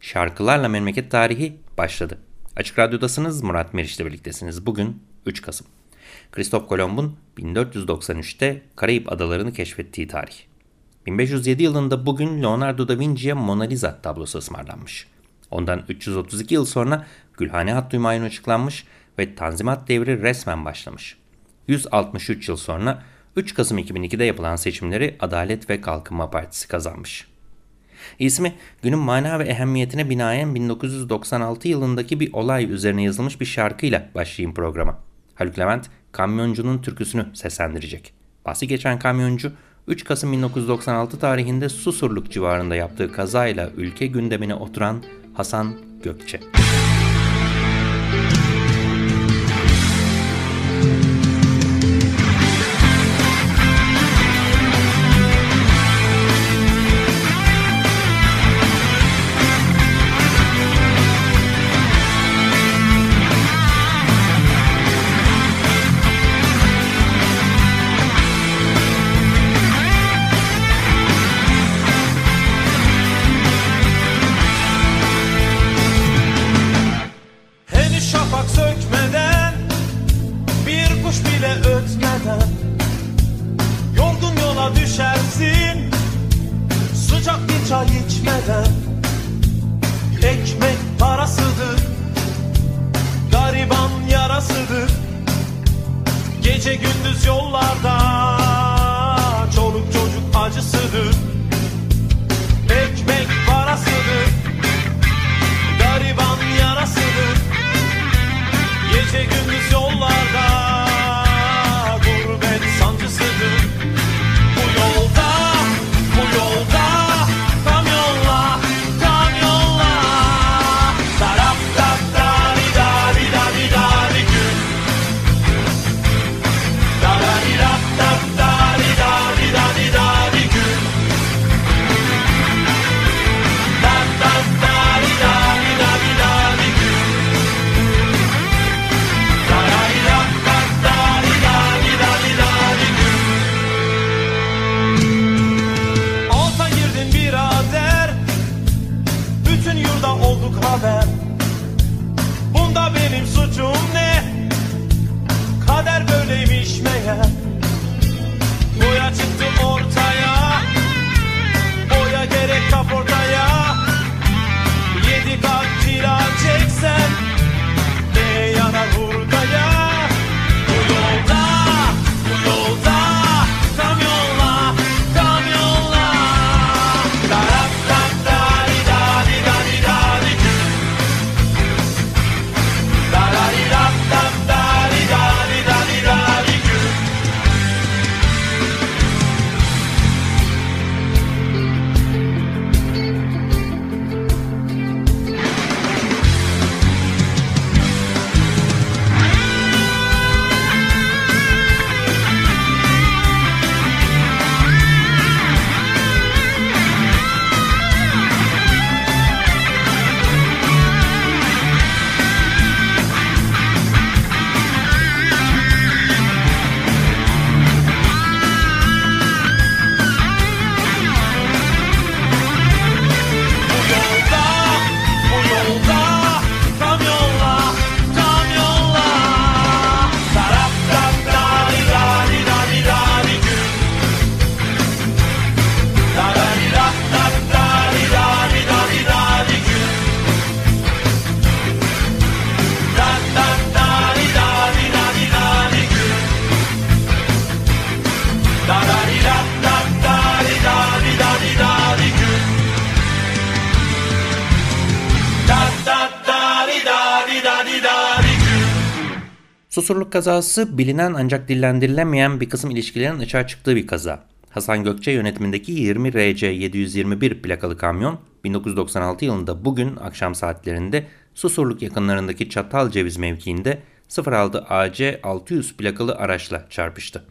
Şarkılarla Memleket Tarihi başladı. Açık Radyo'dasınız, Murat Meriç'le birliktesiniz. Bugün 3 Kasım. Kristof Kolomb'un 1493'te Karayip Adalarını keşfettiği tarih. 1507 yılında bugün Leonardo da Vinci'ye Mona Lisa tablosu ısmarlanmış. Ondan 332 yıl sonra Gülhane Hattı Hümayun açıklanmış ve Tanzimat devri resmen başlamış. 163 yıl sonra 3 Kasım 2002'de yapılan seçimleri Adalet ve Kalkınma Partisi kazanmış. İsmi günün mana ve ehemmiyetine binaen 1996 yılındaki bir olay üzerine yazılmış bir şarkıyla başlayayım programa. Haluk Levent kamyoncunun türküsünü seslendirecek. Bahsi geçen kamyoncu 3 Kasım 1996 tarihinde Susurluk civarında yaptığı kazayla ülke gündemine oturan Hasan Gökçe. Henüz yollarda Susurluk kazası bilinen ancak dillendirilemeyen bir kısım ilişkilerin açığa çıktığı bir kaza. Hasan Gökçe yönetimindeki 20 RC 721 plakalı kamyon 1996 yılında bugün akşam saatlerinde Susurluk yakınlarındaki Çatal Ceviz mevkiinde 06 AC 600 plakalı araçla çarpıştı.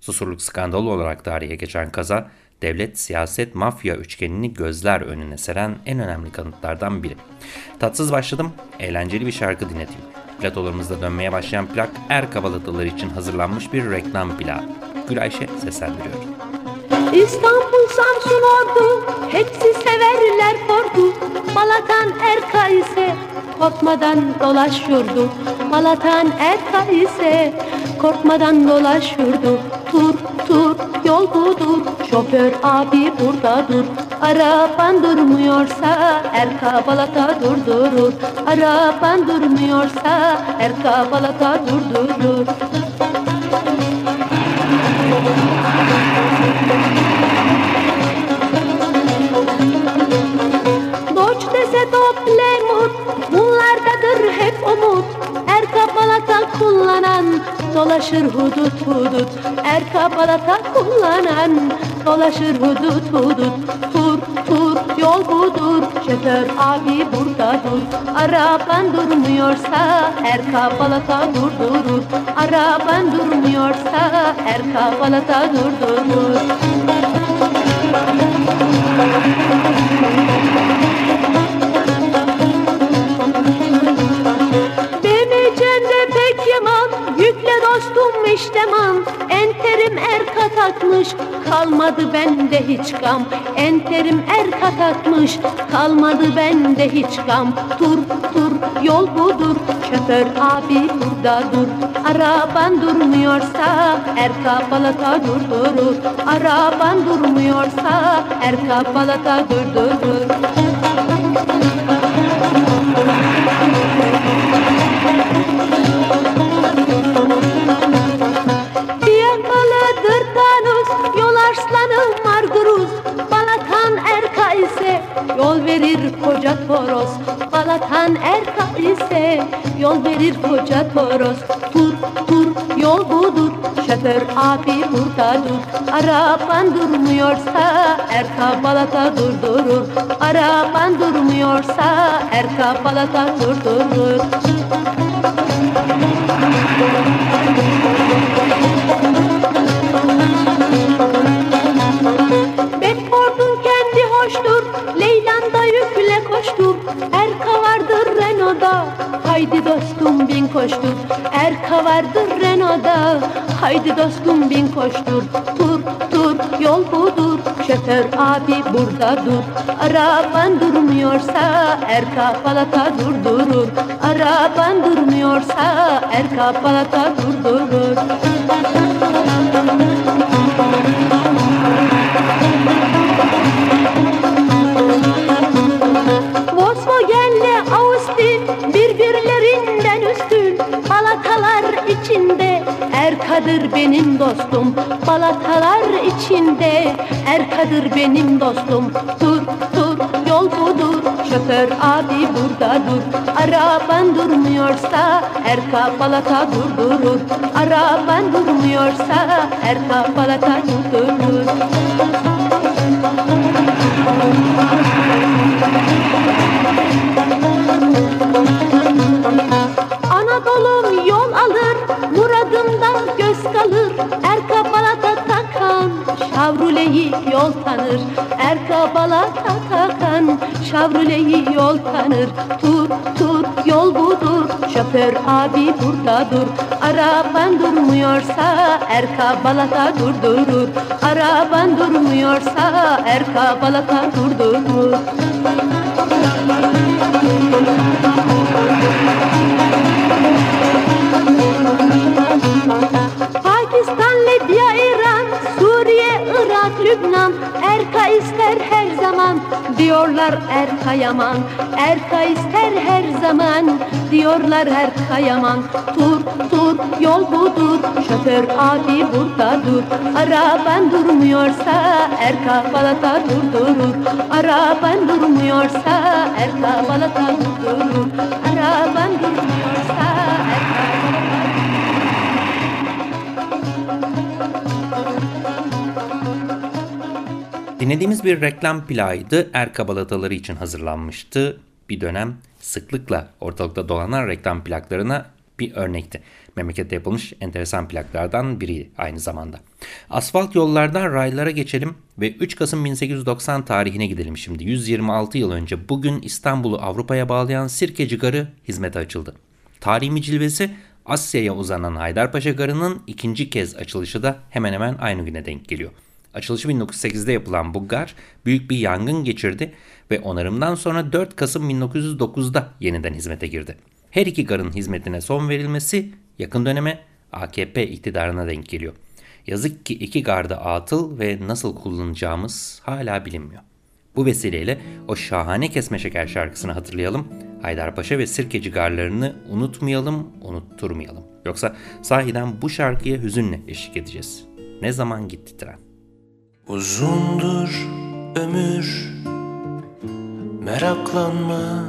Susurluk skandalı olarak tarihe geçen kaza, devlet, siyaset, mafya üçgenini gözler önüne seren en önemli kanıtlardan biri. Tatsız başladım, eğlenceli bir şarkı dinleteyim. Platolarımızda dönmeye başlayan plak er kabalataları için hazırlanmış bir reklam plağı. Gülayşe seslendiriyor. İstanbul, Samsun, Ordu Hepsi severler Ford'u Balatan Erka ise Korkmadan dolaşırdı Balatan Erka ise Korkmadan dolaşırdı Tur tur yol budur. Şoför abi burada dur. Araban durmuyorsa Erka balata durdurur. Araban durmuyorsa Erka balata durdurur Dolaşır hudut hudut Erka balata kullanan. Dolaşır hudut hudut Tur tur yol budur. Şoför abi burada dur. Araban durmuyorsa Erka balata durdurur. Araban durmuyorsa Erka balata durdurur işlemam Enterim erka takmış Kalmadı bende hiç gam. Enterim erka takmış Kalmadı bende hiç gam. Dur dur yol budur Şoför abi burada dur. Araban durmuyorsa Erka balata durdurur. Araban durmuyorsa Erka balata durdurur. Diyarmalıdır yol verir koca Toros Balatan Erka ise yol verir koca Toros. Tur tur yol budur, şoför abi burada dur. Araban durmuyorsa Erka balata durdurur. Araban durmuyorsa Erka balata durdurur. Bedford'un Haydi dostum bin koştur Erka vardır Renault'da Haydi dostum bin koştur Tur tur yol budur. Şoför abi burada dur Araban durmuyorsa Erka balata durdurur. Araban durmuyorsa Erka balata durdurur Erkadır benim dostum Balatalar içinde. Erkadır benim dostum Dur dur yol budur. Şoför abi burada dur Araban durmuyorsa Erka balata durdurur. Araban durmuyorsa Erka balata durdurur. Anadolu'm Şavrule'yi yol tanır. Erka balata takan, Şavrule'yi yol tanır. Tur tur yol budur, şoför abi burada dur. Araban durmuyorsa Erka balata durdurur. Araban durmuyorsa Erka balata durdurur. Diyorlar Erka yaman Erka ister her zaman. Diyorlar Erka yaman Tur tur yol budur. Şoför abi burada dur. Araban durmuyorsa Erka balata durdurur. Araban durmuyorsa Erka balata durdurur. Araban durmuyorsa Dinlediğimiz bir reklam plağıydı. Erkabalataları için hazırlanmıştı. Bir dönem sıklıkla ortalıkta dolanan reklam plaklarına bir örnekti. Memlekette yapılmış enteresan plaklardan biri aynı zamanda. Asfalt yollardan raylara geçelim ve 3 Kasım 1890 tarihine gidelim şimdi. 126 yıl önce bugün İstanbul'u Avrupa'ya bağlayan Sirkeci Garı hizmete açıldı. Tarihi cilvesi Asya'ya uzanan Haydarpaşa Garı'nın ikinci kez açılışı da hemen hemen aynı güne denk geliyor. Açılışı 1908'de yapılan bu gar büyük bir yangın geçirdi ve onarımdan sonra 4 Kasım 1909'da yeniden hizmete girdi. Her iki garın hizmetine son verilmesi yakın döneme AKP iktidarına denk geliyor. Yazık ki iki garda atıl ve nasıl kullanacağımız hala bilinmiyor. Bu vesileyle o şahane kesme şeker şarkısını hatırlayalım. Haydarpaşa ve Sirkeci garlarını unutmayalım, unutturmayalım. Yoksa sahiden bu şarkıya hüzünle eşlik edeceğiz. Ne zaman gitti tren? Uzundur ömür. Meraklanma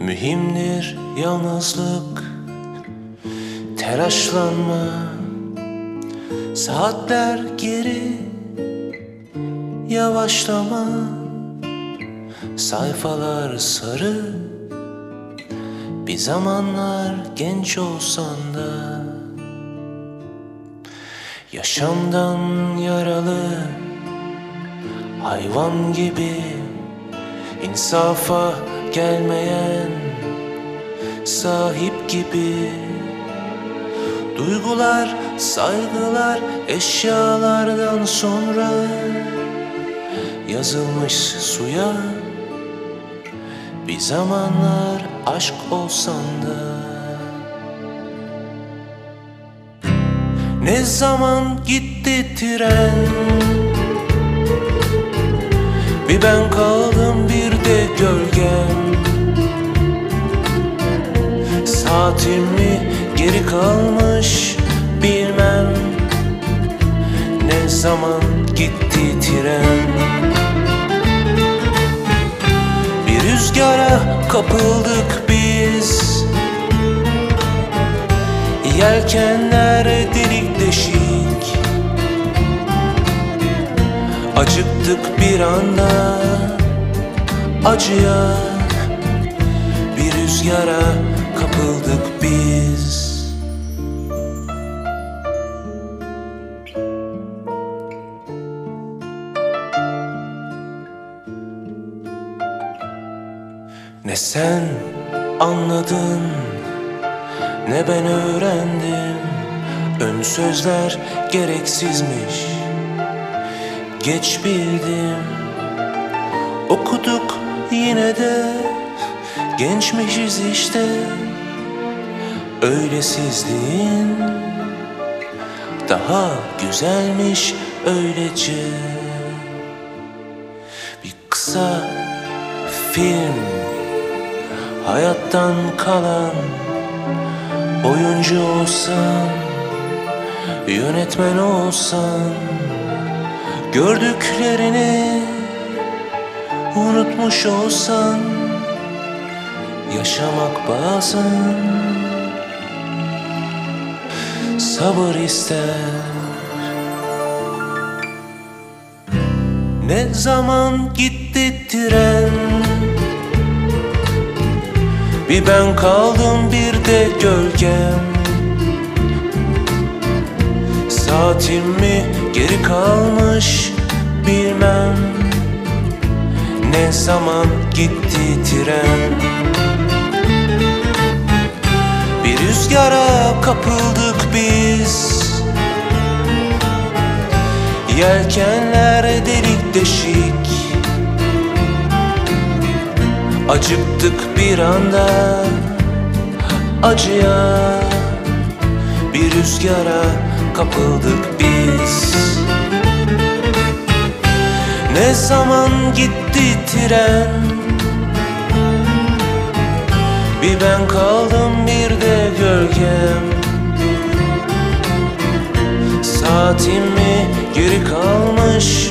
Mühimdir yalnızlık. Telaşlanma Saatler geri. Yavaşlama Sayfalar sarı. Bir zamanlar genç olsan da Yaşamdan yaralı Hayvan gibi insafa gelmeyen Sahip gibi Duygular, saygılar eşyalardan sonra Yazılmış suya Bir zamanlar aşk olsan da Ne zaman gitti tren? Bir ben kaldım bir de gölgem. Saatim mi geri kalmış bilmem. Ne zaman gitti tren? Bir rüzgara kapıldık biz. Yelkenler deşik Acıktık bir anda Acıya Bir rüzgara kapıldık biz. Ne sen anladın ne ben öğrendim Ön sözler gereksizmiş. Geç bildim. Okuduk yine de. Gençmişiz işte. Öylesizliğin Daha güzelmiş öylece Bir kısa film. Hayattan kalan Oyuncu olsan Yönetmen olsan Gördüklerini Unutmuş olsan Yaşamak bazen Sabır ister. Ne zaman gitti tren? Bir ben kaldım bir de gölgem Saatim mi geri kalmış bilmem. Ne zaman gitti tren? Bir rüzgara kapıldık biz. Yelkenler delik deşik. Acıktık bir anda acıya Bir rüzgara kapıldık biz. Ne zaman gitti tren? Bir ben kaldım bir de gölgem. Saatim mi geri kalmış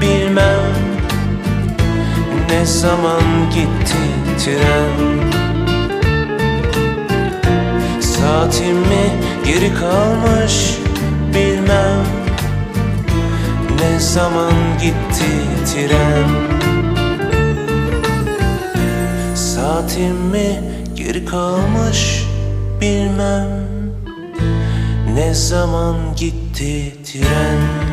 bilmem. Ne zaman gitti tren? Saatim mi geri kalmış bilmem Ne zaman gitti tren Saatim mi geri kalmış bilmem Ne zaman gitti tren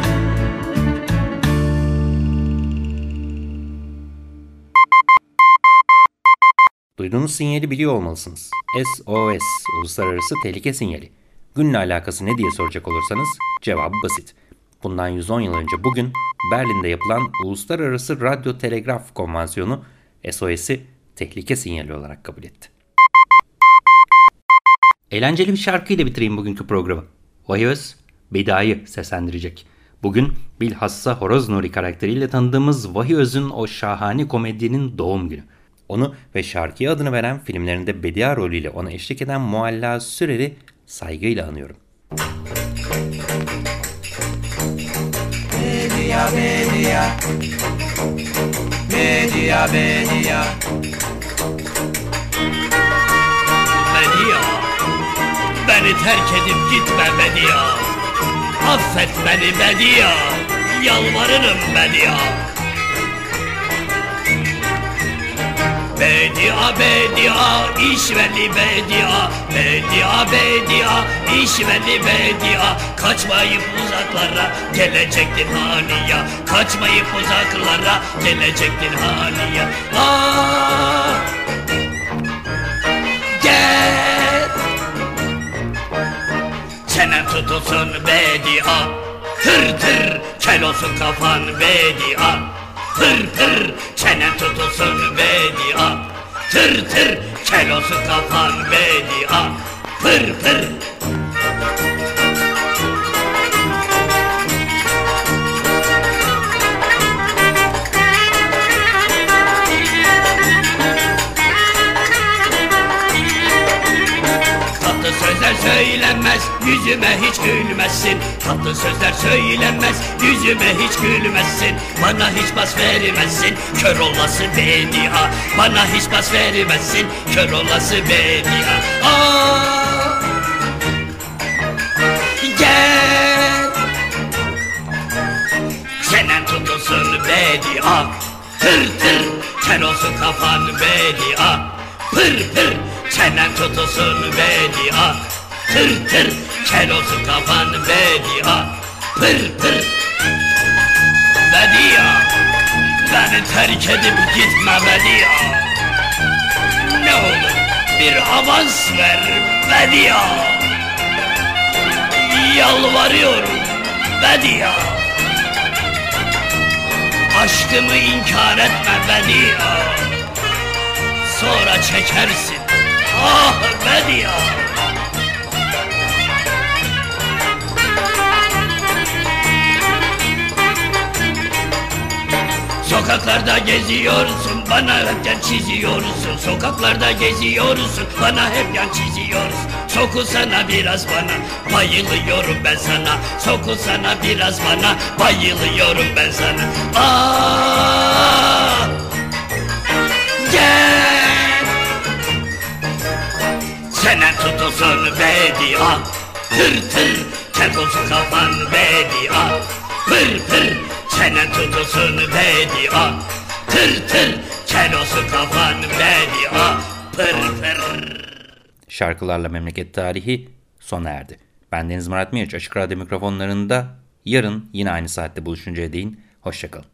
Duyduğunuz sinyali biliyor olmalısınız. SOS, Uluslararası Tehlike Sinyali. Günle alakası ne diye soracak olursanız cevabı basit. Bundan 110 yıl önce bugün Berlin'de yapılan Uluslararası Radyo Telegraf Konvansiyonu SOS'i tehlike sinyali olarak kabul etti. Eğlenceli bir şarkıyla bitireyim bugünkü programı. Vahiy Beda'yı seslendirecek. Bugün bilhassa Horoz Nuri karakteriyle tanıdığımız Vahiy Öz'ün o şahane komedinin doğum günü. Onu ve şarkıya adını veren filmlerinde Bedia rolüyle ona eşlik eden Mualla Sürer'i saygıyla anıyorum. Media, media. Media, media. Media. Beni terk edip gitme Media. Affet beni Media. Yalvarırım Media. Bedia bedia işveli bedia. Bedia bedia işveli bedia. Kaçmayıp uzaklara gelecektir haniya Kaçmayıp uzaklara gelecektir haniya Aa, Gel. Çenen tutulsun bedia. Tır kel olsun kafan bedia Tır tır çenen tutulsun bedia Tır tır kel olsun kafan bedia Pır pır Tatlı sözler söylenmez. Yüzüme hiç gülmezsin Tatlı sözler söylenmez. Yüzüme hiç gülmezsin Bana hiç bas vermezsin Kör olası bedia Bana hiç bas vermezsin Kör olası bedia Aa, Gel. Çenen tutulsun bedia Tır tır Kel olsun kafan bedia Pır pır. Çenen tutulsun bedia Tır tır Kel olsun kafan bedia Pır pır. Bedia Beni terk edip gitme Bedia Ne olur bir avans ver Bedia Yalvarıyorum Bedia Aşkımı inkar etme Bedia Sonra çekersin. Ah Bedia Sokaklarda geziyorsun bana hep yan çiziyorsun. Sokaklarda geziyorsun bana hep yan çiziyorsun. Sokulsana biraz bana bayılıyorum ben sana. Sokulsana biraz bana bayılıyorum ben sana. Aa, Gel! Çenen tutulsun bedia Tır tır kel olsun kafan bedia Pır pır çenen tutulsun bedia Tır tır kel olsun kafan bedia Pır pır Şarkılarla Memleket Tarihi sona erdi. Ben Deniz Murat Meriç. Açık Radyo mikrofonlarında yarın yine aynı saatte buluşuncaya değin. Hoşçakalın.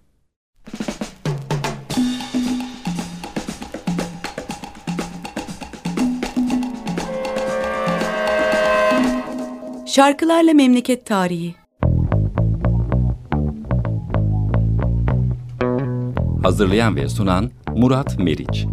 Şarkılarla Memleket Tarihi Hazırlayan ve sunan Murat Meriç